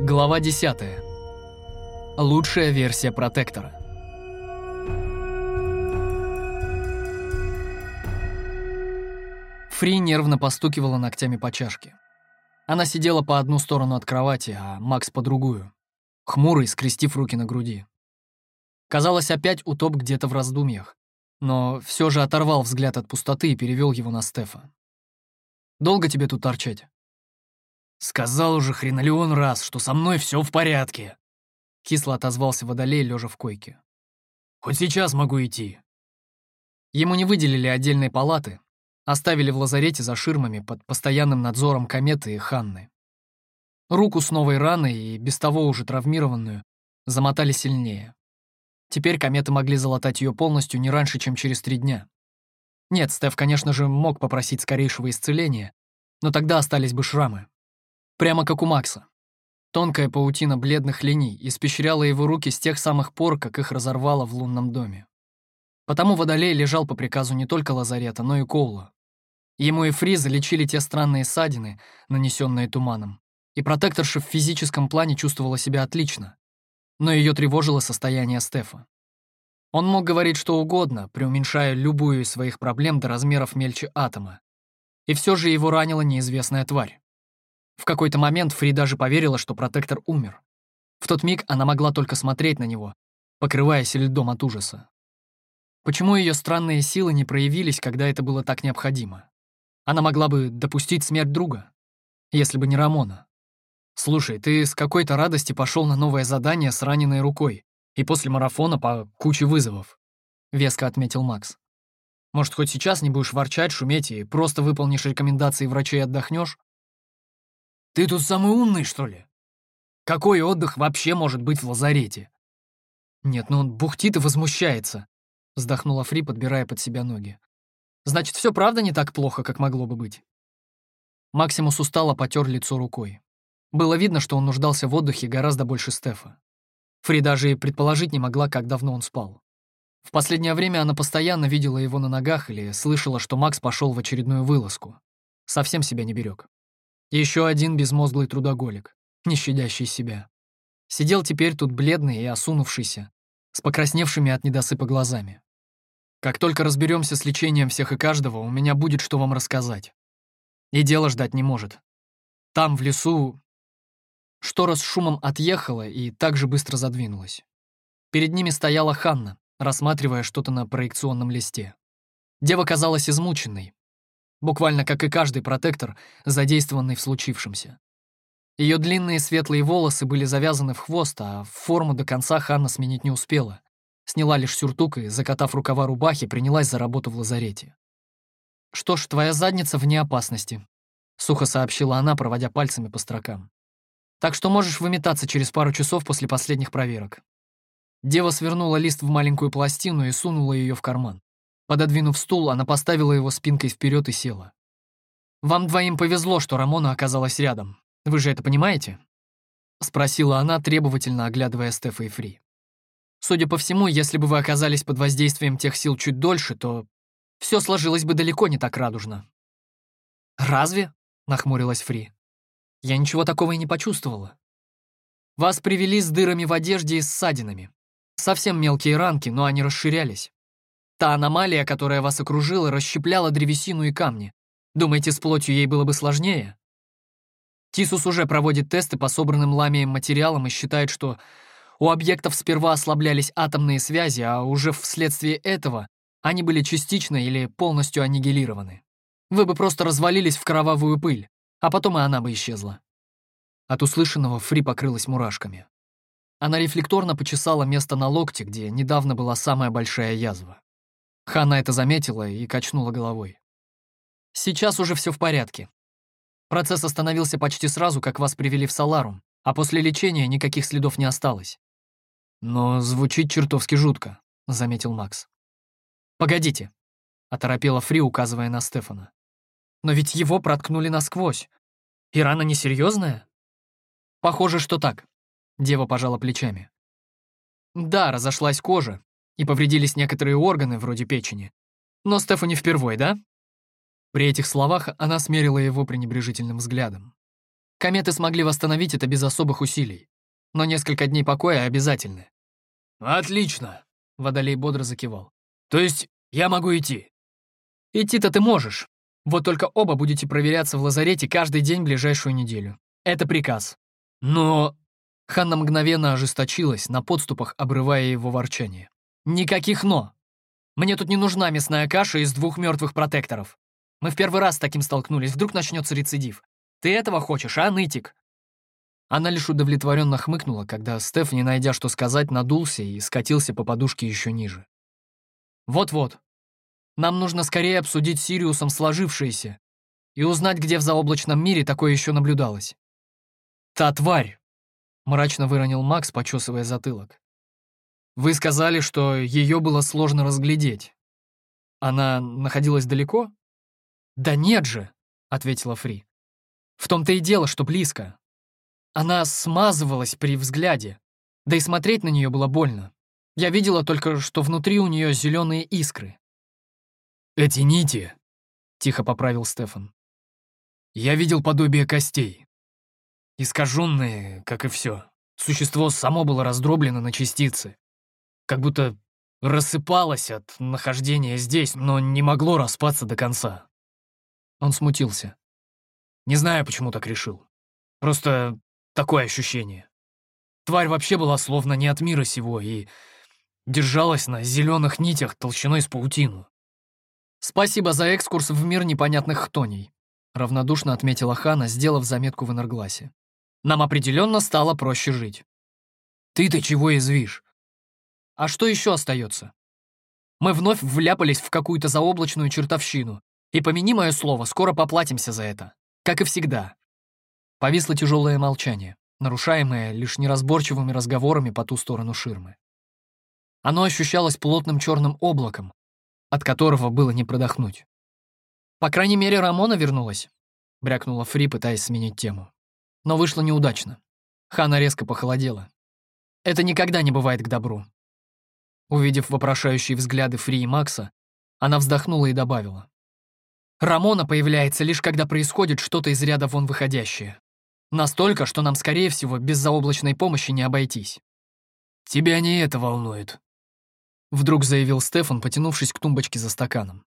Глава 10. Лучшая версия протектора. Фри нервно постукивала ногтями по чашке. Она сидела по одну сторону от кровати, а Макс по другую, хмурый, скрестив руки на груди. Казалось, опять утоп где-то в раздумьях, но все же оторвал взгляд от пустоты и перевел его на Стефа. «Долго тебе тут торчать?» «Сказал уже хренолеон раз, что со мной все в порядке», — кисло отозвался Водолей, лежа в койке. «Хоть сейчас могу идти». Ему не выделили отдельной палаты, оставили в лазарете за ширмами под постоянным надзором Кометы и Ханны. Руку с новой раной и без того уже травмированную замотали сильнее. Теперь кометы могли залатать ее полностью не раньше, чем через три дня. Нет, Стеф, конечно же, мог попросить скорейшего исцеления, но тогда остались бы шрамы. Прямо как у Макса. Тонкая паутина бледных линий испещряла его руки с тех самых пор, как их разорвало в лунном доме. Потому Водолей лежал по приказу не только лазарета, но и Коула. Ему и Фри залечили те странные ссадины, нанесенные туманом, и протекторша в физическом плане чувствовала себя отлично, но ее тревожило состояние Стефа. Он мог говорить что угодно, преуменьшая любую из своих проблем до размеров мельче атома. И все же его ранила неизвестная тварь. В какой-то момент Фри даже поверила, что протектор умер. В тот миг она могла только смотреть на него, покрываясь льдом от ужаса. Почему ее странные силы не проявились, когда это было так необходимо? Она могла бы допустить смерть друга, если бы не Рамона. «Слушай, ты с какой-то радости пошел на новое задание с раненой рукой и после марафона по куче вызовов», — веско отметил Макс. «Может, хоть сейчас не будешь ворчать, шуметь и просто выполнишь рекомендации врачей и отдохнешь? Ты тут самый умный, что ли? Какой отдых вообще может быть в лазарете? Нет, ну он бухтит и возмущается, вздохнула Фри, подбирая под себя ноги. Значит, все правда не так плохо, как могло бы быть. Максимус устало потер лицо рукой. Было видно, что он нуждался в отдыхе гораздо больше Стефа. Фри даже и предположить не могла, как давно он спал. В последнее время она постоянно видела его на ногах или слышала, что Макс пошел в очередную вылазку. Совсем себя не берег. Еще один безмозглый трудоголик, не щадящий себя. Сидел теперь тут бледный и осунувшийся, с покрасневшими от недосыпа глазами. Как только разберемся с лечением всех и каждого, у меня будет что вам рассказать. И дело ждать не может. Там, в лесу... Штора с шумом отъехала и так же быстро задвинулась. Перед ними стояла Ханна, рассматривая что-то на проекционном листе. Дева казалась измученной, буквально как и каждый протектор, задействованный в случившемся. Ее длинные светлые волосы были завязаны в хвост, а форму до конца Ханна сменить не успела. Сняла лишь сюртук и, закатав рукава рубахи, принялась за работу в лазарете. «Что ж, твоя задница вне опасности», — сухо сообщила она, проводя пальцами по строкам. «Так что можешь выметаться через пару часов после последних проверок». Дева свернула лист в маленькую пластину и сунула ее в карман. Пододвинув стул, она поставила его спинкой вперед и села. «Вам двоим повезло, что Рамона оказалась рядом. Вы же это понимаете?» Спросила она, требовательно оглядывая Стефа и Фри. «Судя по всему, если бы вы оказались под воздействием тех сил чуть дольше, то все сложилось бы далеко не так радужно». «Разве?» — нахмурилась Фри. «Я ничего такого и не почувствовала. Вас привели с дырами в одежде и ссадинами. Совсем мелкие ранки, но они расширялись. Та аномалия, которая вас окружила, расщепляла древесину и камни. Думаете, с плотью ей было бы сложнее? Тисус уже проводит тесты по собранным ламием материалам и считает, что у объектов сперва ослаблялись атомные связи, а уже вследствие этого они были частично или полностью аннигилированы. Вы бы просто развалились в кровавую пыль, а потом и она бы исчезла. От услышанного Фри покрылась мурашками. Она рефлекторно почесала место на локте, где недавно была самая большая язва. Ханна это заметила и качнула головой. «Сейчас уже все в порядке. Процесс остановился почти сразу, как вас привели в Саларум, а после лечения никаких следов не осталось». «Но звучит чертовски жутко», — заметил Макс. «Погодите», — оторопела Фри, указывая на Стефана. «Но ведь его проткнули насквозь. И рана несерьезная?» «Похоже, что так», — дева пожала плечами. «Да, разошлась кожа, и повредились некоторые органы, вроде печени. Но Стефани впервой, да?» При этих словах она смерила его пренебрежительным взглядом. Кометы смогли восстановить это без особых усилий. Но несколько дней покоя обязательны. «Отлично!» — Водолей бодро закивал. «То есть я могу идти?» «Идти-то ты можешь. Вот только оба будете проверяться в лазарете каждый день ближайшую неделю. Это приказ». «Но...» Ханна мгновенно ожесточилась, на подступах обрывая его ворчание. «Никаких «но». Мне тут не нужна мясная каша из двух мертвых протекторов. Мы в первый раз с таким столкнулись, вдруг начнется рецидив. Ты этого хочешь, а, нытик?» Она лишь удовлетворенно хмыкнула, когда Стеф, не найдя что сказать, надулся и скатился по подушке еще ниже. «Вот-вот. Нам нужно скорее обсудить Сириусом сложившееся и узнать, где в заоблачном мире такое еще наблюдалось. Та тварь!» — мрачно выронил Макс, почесывая затылок. «Вы сказали, что ее было сложно разглядеть. Она находилась далеко?» «Да нет же!» — ответила Фри. «В том-то и дело, что близко. Она смазывалась при взгляде, да и смотреть на нее было больно. Я видела только, что внутри у нее зеленые искры». «Эти нити», — тихо поправил Стефан. «Я видел подобие костей. Искаженные, как и все. Существо само было раздроблено на частицы. Как будто рассыпалось от нахождения здесь, но не могло распаться до конца. Он смутился. Не знаю, почему так решил. Просто такое ощущение. Тварь вообще была словно не от мира сего и держалась на зеленых нитях толщиной с паутину. «Спасибо за экскурс в мир непонятных хтоней», — равнодушно отметила Хана, сделав заметку в энергласе. «Нам определенно стало проще жить». «Ты-то чего извишь?» «А что еще остается?» Мы вновь вляпались в какую-то заоблачную чертовщину, и, помяни мое слово, скоро поплатимся за это. Как и всегда. Повисло тяжелое молчание, нарушаемое лишь неразборчивыми разговорами по ту сторону ширмы. Оно ощущалось плотным черным облаком, от которого было не продохнуть. «По крайней мере, Рамона вернулась», — брякнула Фри, пытаясь сменить тему. Но вышло неудачно. Хана резко похолодела. Это никогда не бывает к добру. Увидев вопрошающие взгляды Фри и Макса, она вздохнула и добавила. Рамона появляется лишь когда происходит что-то из ряда вон выходящее. Настолько, что нам, скорее всего, без заоблачной помощи не обойтись. «Тебя не это волнует», — вдруг заявил Стефан, потянувшись к тумбочке за стаканом.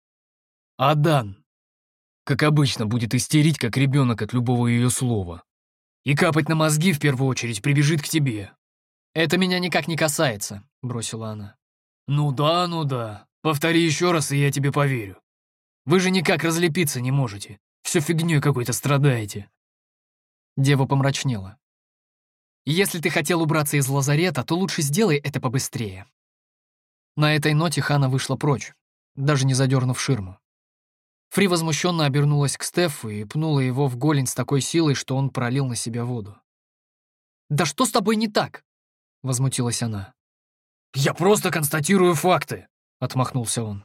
«А Дан, как обычно, будет истерить, как ребенок от любого ее слова. И капать на мозги в первую очередь прибежит к тебе». «Это меня никак не касается», — бросила она. «Ну да, ну да. Повтори еще раз, и я тебе поверю. Вы же никак разлепиться не можете. Все фигней какой-то страдаете». Дева помрачнела. «Если ты хотел убраться из лазарета, то лучше сделай это побыстрее». На этой ноте Хана вышла прочь, даже не задернув ширму. Фри возмущенно обернулась к Стефу и пнула его в голень с такой силой, что он пролил на себя воду. «Да что с тобой не так?» — возмутилась она. «Я просто констатирую факты», — отмахнулся он.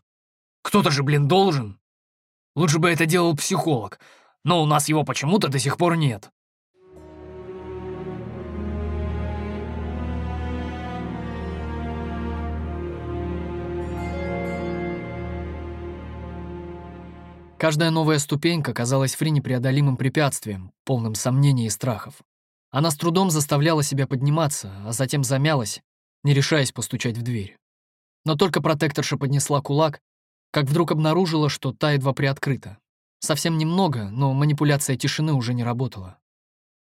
«Кто-то же, блин, должен. Лучше бы это делал психолог, но у нас его почему-то до сих пор нет. Каждая новая ступенька казалась Фри непреодолимым препятствием, полным сомнений и страхов. Она с трудом заставляла себя подниматься, а затем замялась, не решаясь постучать в дверь. Но только протекторша поднесла кулак, как вдруг обнаружила, что та едва приоткрыта. Совсем немного, но манипуляция тишины уже не работала.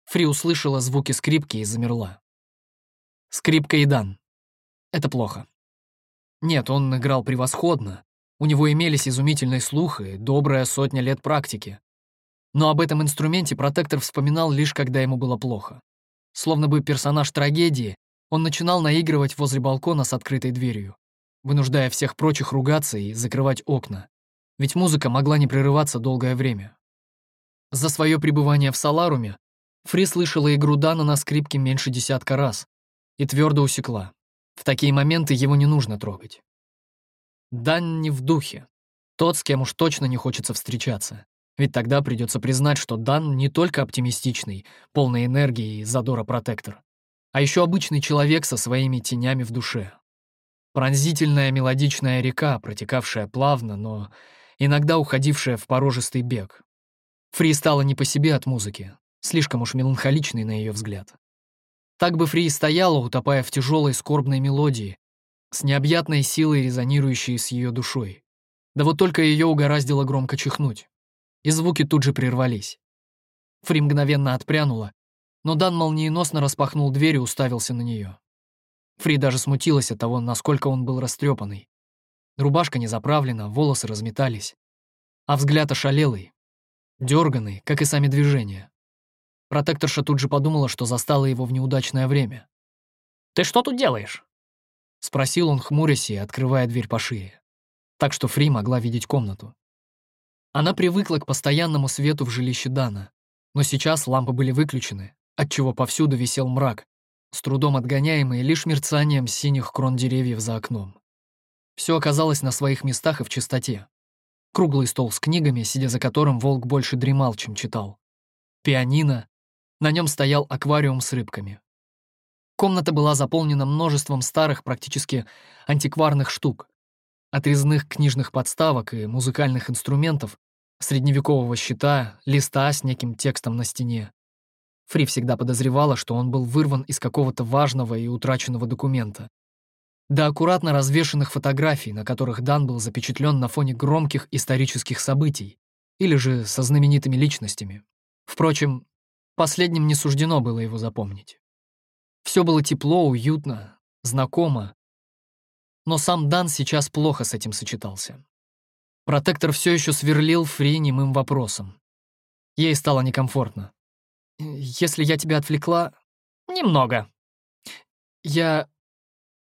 Фри услышала звуки скрипки и замерла. Скрипка и Дан. Это плохо. Нет, он играл превосходно. У него имелись изумительный слух добрая сотня лет практики. Но об этом инструменте протектор вспоминал лишь когда ему было плохо. Словно бы персонаж трагедии, он начинал наигрывать возле балкона с открытой дверью вынуждая всех прочих ругаться и закрывать окна, ведь музыка могла не прерываться долгое время. За свое пребывание в Саларуме Фри слышала игру Дана на скрипке меньше десятка раз и твердо усекла. В такие моменты его не нужно трогать. Дан не в духе. Тот, с кем уж точно не хочется встречаться. Ведь тогда придется признать, что Дан не только оптимистичный, полный энергии и задора протектор, а еще обычный человек со своими тенями в душе. Пронзительная мелодичная река, протекавшая плавно, но иногда уходившая в порожистый бег. Фри стала не по себе от музыки, слишком уж меланхоличный на ее взгляд. Так бы Фри стояла, утопая в тяжелой скорбной мелодии, с необъятной силой, резонирующей с ее душой. Да вот только ее угораздило громко чихнуть. И звуки тут же прервались. Фри мгновенно отпрянула, но Дан молниеносно распахнул дверь и уставился на нее. Фри даже смутилась от того, насколько он был растрепанный. Рубашка не заправлена, волосы разметались. А взгляд ошалелый, дерганный, как и сами движения. Протекторша тут же подумала, что застала его в неудачное время. «Ты что тут делаешь?» — спросил он, хмурясь и открывая дверь по шее. Так что Фри могла видеть комнату. Она привыкла к постоянному свету в жилище Дана, но сейчас лампы были выключены, отчего повсюду висел мрак, с трудом отгоняемый лишь мерцанием синих крон деревьев за окном. Все оказалось на своих местах и в чистоте. Круглый стол с книгами, сидя за которым волк больше дремал, чем читал. Пианино. На нем стоял аквариум с рыбками. Комната была заполнена множеством старых, практически антикварных штук. От резных книжных подставок и музыкальных инструментов, средневекового щита, листа с неким текстом на стене. Фри всегда подозревала, что он был вырван из какого-то важного и утраченного документа. До аккуратно развешанных фотографий, на которых Дан был запечатлен на фоне громких исторических событий или же со знаменитыми личностями. Впрочем, последним не суждено было его запомнить. Все было тепло, уютно, знакомо. Но сам Дан сейчас плохо с этим сочетался. Протектор все еще сверлил Фри немым вопросом. Ей стало некомфортно. «Если я тебя отвлекла...» «Немного». «Я...»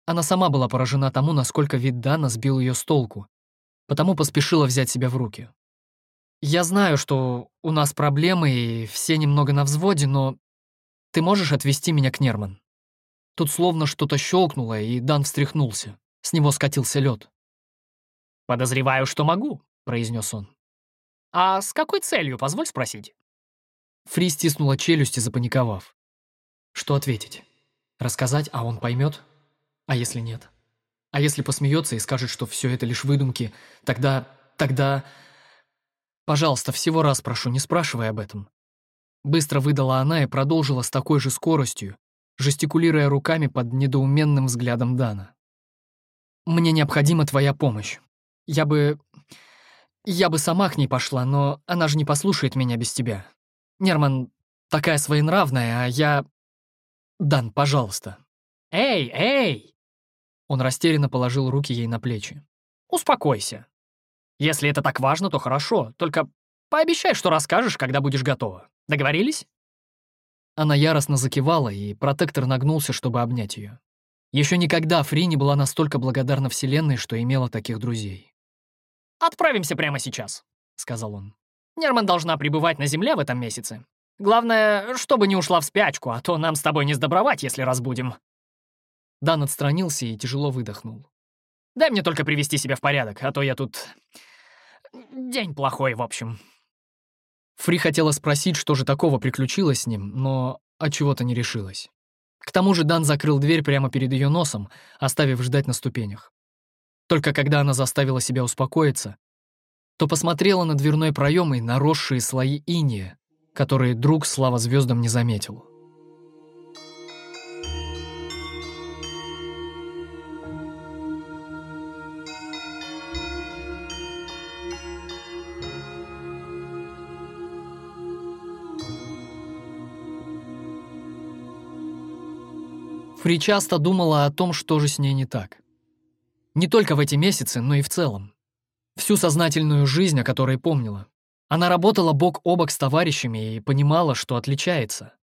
Она сама была поражена тому, насколько вид Дана сбил ее с толку, потому поспешила взять себя в руки. «Я знаю, что у нас проблемы и все немного на взводе, но ты можешь отвезти меня к Нерман?» Тут словно что-то щелкнуло, и Дан встряхнулся. С него скатился лед. «Подозреваю, что могу», — произнес он. «А с какой целью, позволь спросить?» Фри стиснула челюсти, запаниковав. Что ответить? Рассказать, а он поймет? А если нет? А если посмеется и скажет, что все это лишь выдумки, тогда... тогда... Пожалуйста, всего раз прошу, не спрашивай об этом. Быстро выдала она и продолжила с такой же скоростью, жестикулируя руками под недоуменным взглядом Дана. «Мне необходима твоя помощь. Я бы... я бы сама к ней пошла, но она же не послушает меня без тебя. Нерман такая своенравная, а я... Дан, пожалуйста». «Эй, эй!» Он растерянно положил руки ей на плечи. «Успокойся. Если это так важно, то хорошо, только пообещай, что расскажешь, когда будешь готова. Договорились?» Она яростно закивала, и протектор нагнулся, чтобы обнять ее. Еще никогда Фри не была настолько благодарна Вселенной, что имела таких друзей. «Отправимся прямо сейчас», — сказал он. «Нерман должна пребывать на Земле в этом месяце. Главное, чтобы не ушла в спячку, а то нам с тобой не сдобровать, если разбудим». Дан отстранился и тяжело выдохнул. «Дай мне только привести себя в порядок, а то я тут... День плохой, в общем». Фри хотела спросить, что же такого приключилось с ним, но от чего то не решилась. К тому же Дан закрыл дверь прямо перед ее носом, оставив ждать на ступенях. Только когда она заставила себя успокоиться, то посмотрела на дверной проем и наросшие слои иния, которые друг, слава звездам, не заметил. Фри часто думала о том, что же с ней не так. Не только в эти месяцы, но и в целом. Всю сознательную жизнь, о которой помнила. Она работала бок о бок с товарищами и понимала, что отличается.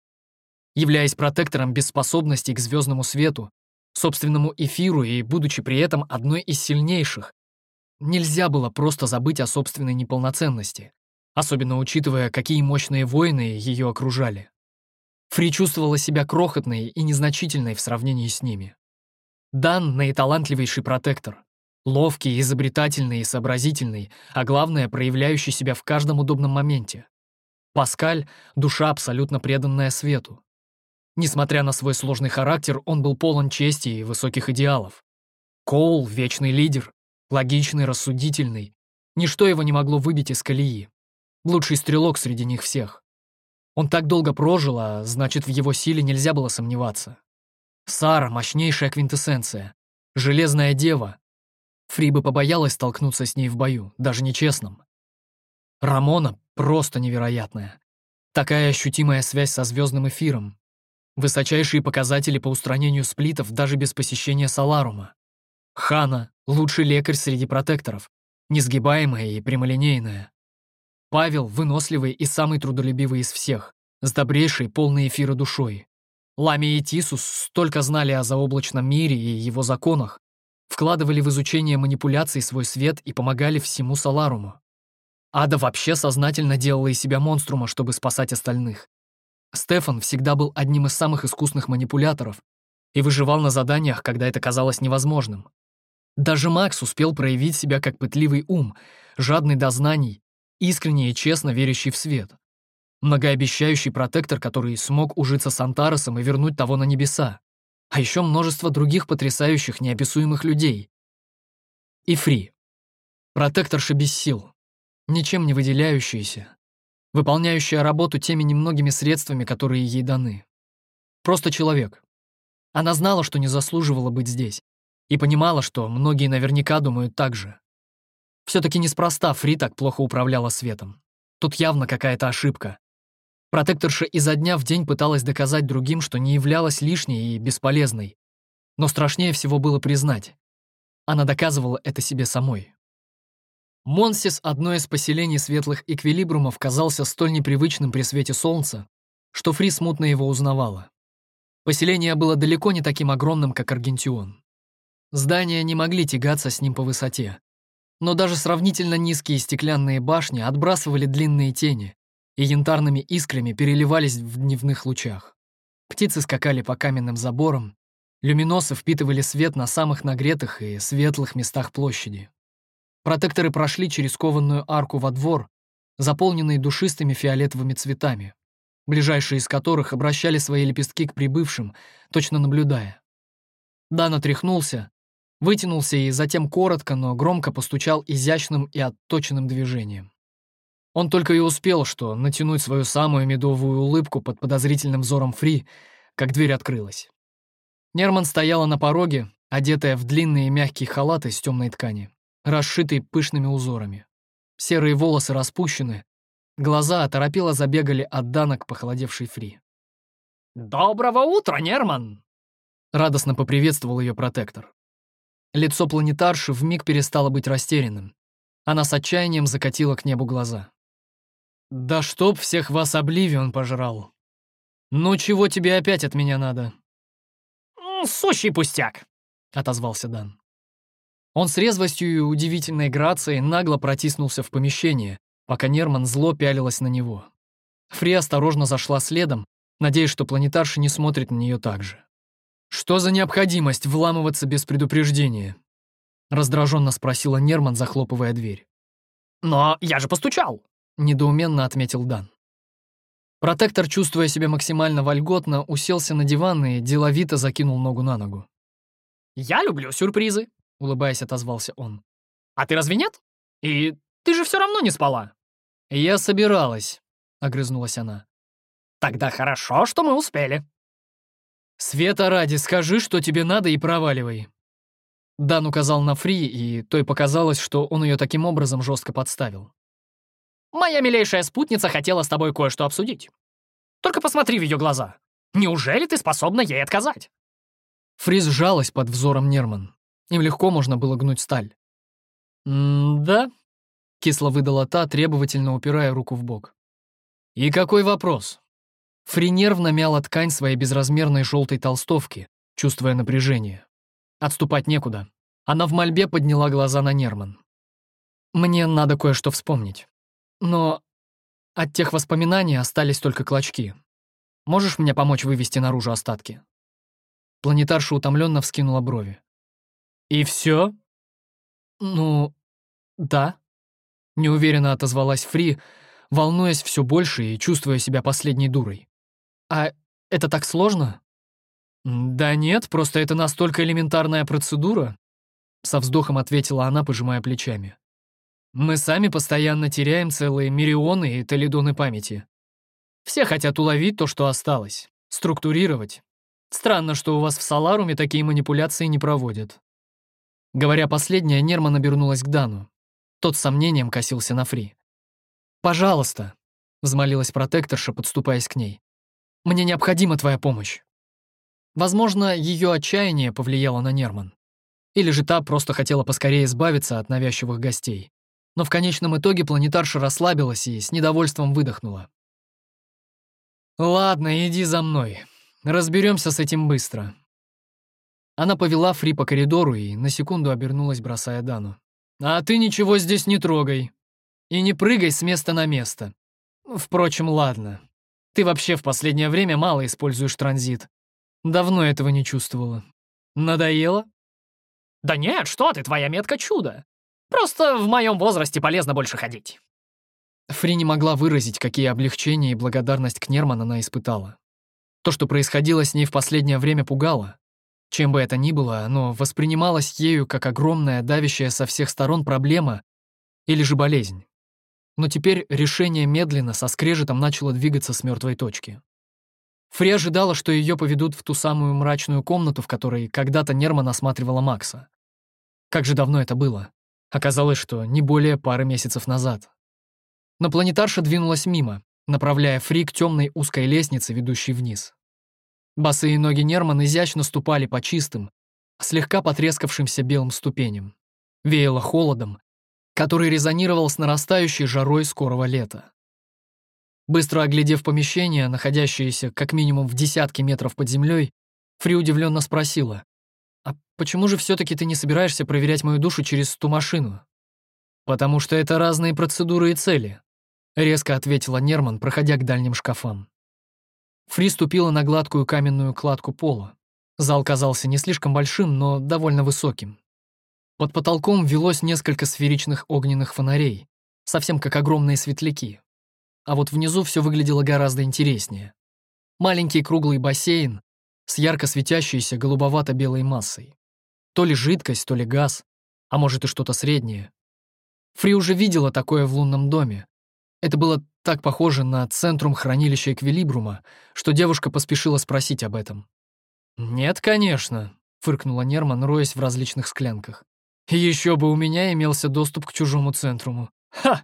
Являясь протектором без способностей к звездному свету, собственному эфиру и будучи при этом одной из сильнейших, нельзя было просто забыть о собственной неполноценности, особенно учитывая, какие мощные воины ее окружали. Фри чувствовала себя крохотной и незначительной в сравнении с ними. Дан — наиталантливейший протектор. Ловкий, изобретательный и сообразительный, а главное, проявляющий себя в каждом удобном моменте. Паскаль — душа, абсолютно преданная свету. Несмотря на свой сложный характер, он был полон чести и высоких идеалов. Коул — вечный лидер, логичный, рассудительный. Ничто его не могло выбить из колеи. Лучший стрелок среди них всех. Он так долго прожил, а значит, в его силе нельзя было сомневаться. Сара — мощнейшая квинтэссенция. Железная дева. Фри бы побоялась столкнуться с ней в бою, даже нечестном. Рамона просто невероятная. Такая ощутимая связь со звездным эфиром. Высочайшие показатели по устранению сплитов даже без посещения Саларума. Хана — лучший лекарь среди протекторов, несгибаемая и прямолинейная. Павел — выносливый и самый трудолюбивый из всех, с добрейшей, полной эфира душой. Лами и Тисус столько знали о заоблачном мире и его законах, вкладывали в изучение манипуляций свой свет и помогали всему Саларуму. Ада вообще сознательно делала из себя монструма, чтобы спасать остальных. Стефан всегда был одним из самых искусных манипуляторов и выживал на заданиях, когда это казалось невозможным. Даже Макс успел проявить себя как пытливый ум, жадный до знаний, искренне и честно верящий в свет. Многообещающий протектор, который смог ужиться с Антаросом и вернуть того на небеса. А еще множество других потрясающих, неописуемых людей. И Фри. Протекторша без сил, ничем не выделяющаяся, выполняющая работу теми немногими средствами, которые ей даны. Просто человек. Она знала, что не заслуживала быть здесь, и понимала, что многие наверняка думают так же. Все-таки неспроста Фри так плохо управляла светом. Тут явно какая-то ошибка. Протекторша изо дня в день пыталась доказать другим, что не являлась лишней и бесполезной. Но страшнее всего было признать. Она доказывала это себе самой. Монсис, одно из поселений светлых эквилибрумов, казался столь непривычным при свете солнца, что Фри смутно его узнавала. Поселение было далеко не таким огромным, как Аргентион. Здания не могли тягаться с ним по высоте. Но даже сравнительно низкие стеклянные башни отбрасывали длинные тени и янтарными искрами переливались в дневных лучах. Птицы скакали по каменным заборам, люминосы впитывали свет на самых нагретых и светлых местах площади. Протекторы прошли через кованную арку во двор, заполненный душистыми фиолетовыми цветами, ближайшие из которых обращали свои лепестки к прибывшим, точно наблюдая. Дан отряхнулся, вытянулся и затем коротко, но громко постучал изящным и отточенным движением. Он только и успел, что натянуть свою самую медовую улыбку под подозрительным взором Фри, как дверь открылась. Нерман стояла на пороге, одетая в длинные мягкие халаты из темной ткани, расшитые пышными узорами. Серые волосы распущены, глаза оторопело забегали от Дана к похолодевшей Фри. «Доброго утра, Нерман!» Радостно поприветствовал ее протектор. Лицо планетарши вмиг перестало быть растерянным. Она с отчаянием закатила к небу глаза. «Да чтоб всех вас Обливион пожрал! Ну чего тебе опять от меня надо?» «Сущий пустяк!» — отозвался Дан. Он с резвостью и удивительной грацией нагло протиснулся в помещение, пока Нерман зло пялилась на него. Фри осторожно зашла следом, надеясь, что планетарша не смотрит на нее так же. «Что за необходимость вламываться без предупреждения?» Раздраженно спросила Нерман, захлопывая дверь. «Но я же постучал!» Недоуменно отметил Дан. Протектор, чувствуя себя максимально вольготно, уселся на диван и деловито закинул ногу на ногу. «Я люблю сюрпризы», — улыбаясь, отозвался он. «А ты разве нет? И ты же все равно не спала». «Я собиралась», — огрызнулась она. «Тогда хорошо, что мы успели», «Света ради, скажи, что тебе надо, и проваливай». Дан указал на Фри, и той показалось, что он ее таким образом жестко подставил. «Моя милейшая спутница хотела с тобой кое-что обсудить. Только посмотри в ее глаза. Неужели ты способна ей отказать?» Фри сжалась под взором Нерман. Им легко можно было гнуть сталь. «М-да», — кисло выдала та, требовательно упирая руку в бок. «И какой вопрос?» Фри нервно мяла ткань своей безразмерной желтой толстовки, чувствуя напряжение. Отступать некуда. Она в мольбе подняла глаза на Нерман. «Мне надо кое-что вспомнить. Но от тех воспоминаний остались только клочки. Можешь мне помочь вывести наружу остатки?» Планетарша утомленно вскинула брови. «И все? «Ну, да», — неуверенно отозвалась Фри, волнуясь все больше и чувствуя себя последней дурой. «А это так сложно?» «Да нет, просто это настолько элементарная процедура», — со вздохом ответила она, пожимая плечами. «Мы сами постоянно теряем целые миллионы и толидоны памяти. Все хотят уловить то, что осталось, структурировать. Странно, что у вас в Саларуме такие манипуляции не проводят. Говоря последнее, Нерман обернулась к Дану. Тот с сомнением косился на Фри. «Пожалуйста», — взмолилась протекторша, подступаясь к ней. «Мне необходима твоя помощь». Возможно, ее отчаяние повлияло на Нерман. Или же та просто хотела поскорее избавиться от навязчивых гостей. Но в конечном итоге планетарша расслабилась и с недовольством выдохнула. «Ладно, иди за мной. Разберемся с этим быстро». Она повела Фри по коридору и на секунду обернулась, бросая Дану. «А ты ничего здесь не трогай. И не прыгай с места на место. Впрочем, ладно. Ты вообще в последнее время мало используешь транзит. Давно этого не чувствовала. Надоело?» «Да нет, что ты, твоя метка чудо. Просто в моем возрасте полезно больше ходить». Фри не могла выразить, какие облегчения и благодарность к Нерман она испытала. То, что происходило с ней в последнее время, пугало. Чем бы это ни было, оно воспринималось ею как огромная, давящая со всех сторон проблема или же болезнь. Но теперь решение медленно, со скрежетом начало двигаться с мертвой точки. Фри ожидала, что ее поведут в ту самую мрачную комнату, в которой когда-то Нерман осматривала Макса. Как же давно это было? Оказалось, что не более пары месяцев назад. Но планетарша двинулась мимо, направляя Фри к темной узкой лестнице, ведущей вниз. Босые ноги Нерман изящно ступали по чистым, слегка потрескавшимся белым ступеням. Веяло холодом, который резонировал с нарастающей жарой скорого лета. Быстро оглядев помещение, находящееся как минимум в десятке метров под землей, Фри удивленно спросила, «А почему же все таки ты не собираешься проверять мою душу через ту машину?» «Потому что это разные процедуры и цели», — резко ответила Нерман, проходя к дальним шкафам. Фри ступила на гладкую каменную кладку пола. Зал казался не слишком большим, но довольно высоким. Под потолком велось несколько сферичных огненных фонарей, совсем как огромные светляки. А вот внизу все выглядело гораздо интереснее. Маленький круглый бассейн с ярко светящейся голубовато-белой массой. То ли жидкость, то ли газ, а может и что-то среднее. Фри уже видела такое в лунном доме, это было так похоже на центрум хранилища Эквилибрума, что девушка поспешила спросить об этом. «Нет, конечно», — фыркнула Нерман, роясь в различных склянках. «Еще бы у меня имелся доступ к чужому центруму. Ха!»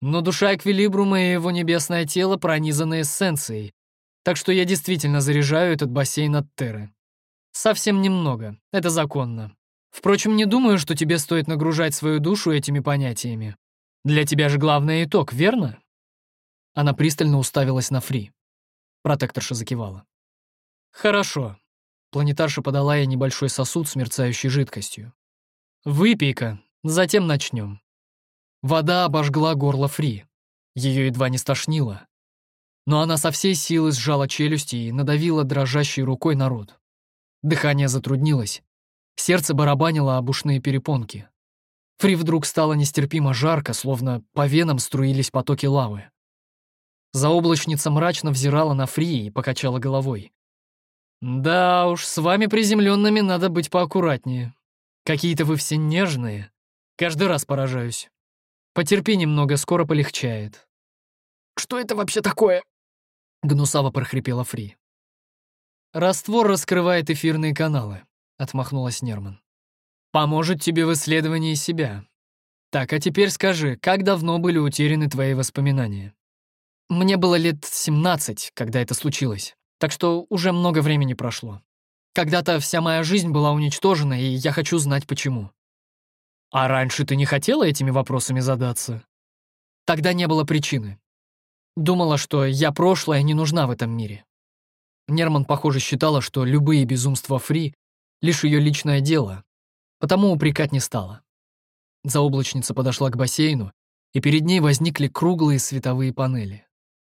Но душа Эквилибрума и его небесное тело пронизаны эссенцией, так что я действительно заряжаю этот бассейн от Терры. Совсем немного, это законно. Впрочем, не думаю, что тебе стоит нагружать свою душу этими понятиями. Для тебя же главный итог, верно?» Она пристально уставилась на Фри. Протекторша закивала. «Хорошо». Планетарша подала ей небольшой сосуд с мерцающей жидкостью. «Выпей-ка, затем начнем». Вода обожгла горло Фри. Ее едва не стошнило. Но она со всей силы сжала челюсти и надавила дрожащей рукой на рот. Дыхание затруднилось. Сердце барабанило об ушные перепонки. Фри вдруг стало нестерпимо жарко, словно по венам струились потоки лавы. Заоблачница мрачно взирала на Фри и покачала головой. «Да уж, с вами приземленными надо быть поаккуратнее. Какие-то вы все нежные. Каждый раз поражаюсь. Потерпи немного, скоро полегчает». «Что это вообще такое?» — гнусаво прохрипела Фри. «Раствор раскрывает эфирные каналы», — отмахнулась Нерман. Поможет тебе в исследовании себя. Так, а теперь скажи, как давно были утеряны твои воспоминания? Мне было лет 17, когда это случилось, так что уже много времени прошло. Когда-то вся моя жизнь была уничтожена, и я хочу знать, почему. А раньше ты не хотела этими вопросами задаться? Тогда не было причины. Думала, что я прошлое не нужна в этом мире. Нерман, похоже, считала, что любые безумства Фри — лишь ее личное дело, потому упрекать не стала. Заоблачница подошла к бассейну, и перед ней возникли круглые световые панели.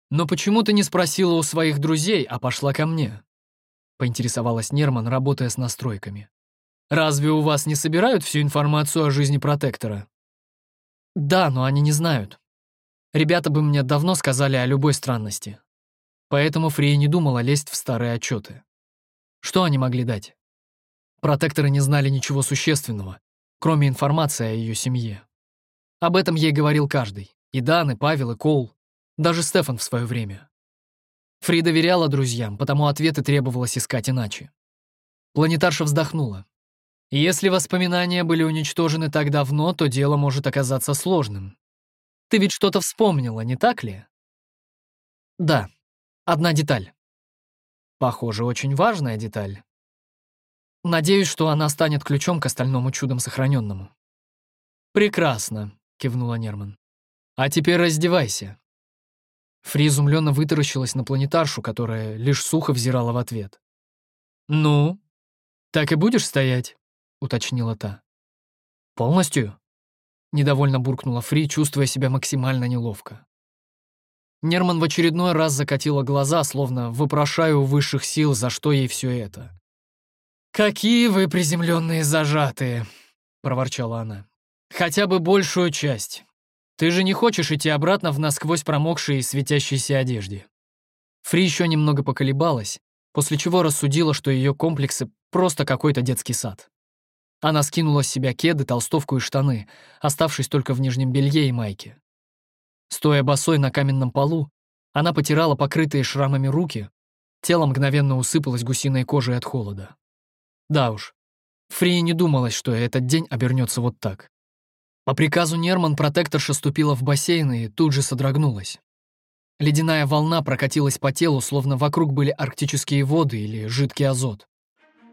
«Но почему ты не спросила у своих друзей, а пошла ко мне?» — поинтересовалась Нерман, работая с настройками. «Разве у вас не собирают всю информацию о жизни протектора?» «Да, но они не знают. Ребята бы мне давно сказали о любой странности. Поэтому Фрия не думала лезть в старые отчеты. Что они могли дать? Протекторы не знали ничего существенного, кроме информации о ее семье. Об этом ей говорил каждый. И Дан, и Павел, и Коул. Даже Стефан в свое время. Фри доверяла друзьям, потому ответы требовалось искать иначе. Планетарша вздохнула. Если воспоминания были уничтожены так давно, то дело может оказаться сложным. Ты ведь что-то вспомнила, не так ли? Да, одна деталь. Похоже, очень важная деталь. Надеюсь, что она станет ключом к остальному чудом сохраненному. Прекрасно, кивнула Нерман. А теперь раздевайся. Фри изумленно вытаращилась на планетаршу, которая лишь сухо взирала в ответ. «Ну, так и будешь стоять?» — уточнила та. «Полностью?» — недовольно буркнула Фри, чувствуя себя максимально неловко. Нерман в очередной раз закатила глаза, словно вопрошая высших сил, за что ей все это. «Какие вы приземленные зажатые!» — проворчала она. «Хотя бы большую часть. Ты же не хочешь идти обратно в насквозь промокшей и светящейся одежде?» Фри еще немного поколебалась, после чего рассудила, что ее комплексы — просто какой-то детский сад. Она скинула с себя кеды, толстовку и штаны, оставшись только в нижнем белье и майке. Стоя босой на каменном полу, она потирала покрытые шрамами руки, тело мгновенно усыпалось гусиной кожей от холода. Да уж, Фри не думалось, что этот день обернется вот так. По приказу Нерман протекторша ступила в бассейн и тут же содрогнулась. Ледяная волна прокатилась по телу, словно вокруг были арктические воды или жидкий азот.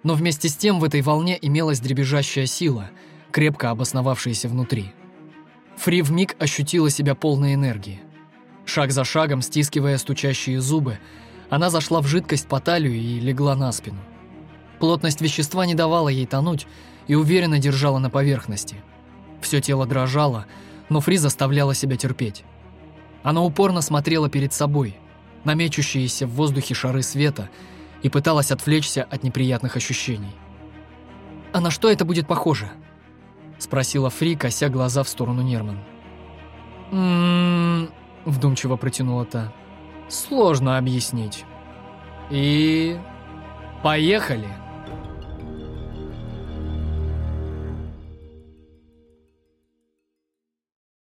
Но вместе с тем в этой волне имелась дребезжащая сила, крепко обосновавшаяся внутри. Фри вмиг ощутила себя полной энергии. Шаг за шагом, стискивая стучащие зубы, она зашла в жидкость по талию и легла на спину. Плотность вещества не давала ей тонуть и уверенно держала на поверхности – все тело дрожало, но Фри заставляла себя терпеть. Она упорно смотрела перед собой, на мечущиеся в воздухе шары света, и пыталась отвлечься от неприятных ощущений. «А на что это будет похоже?» — спросила Фри, кося глаза в сторону Нерман. «М-м-м...» вдумчиво протянула та. «Сложно объяснить. И... поехали!»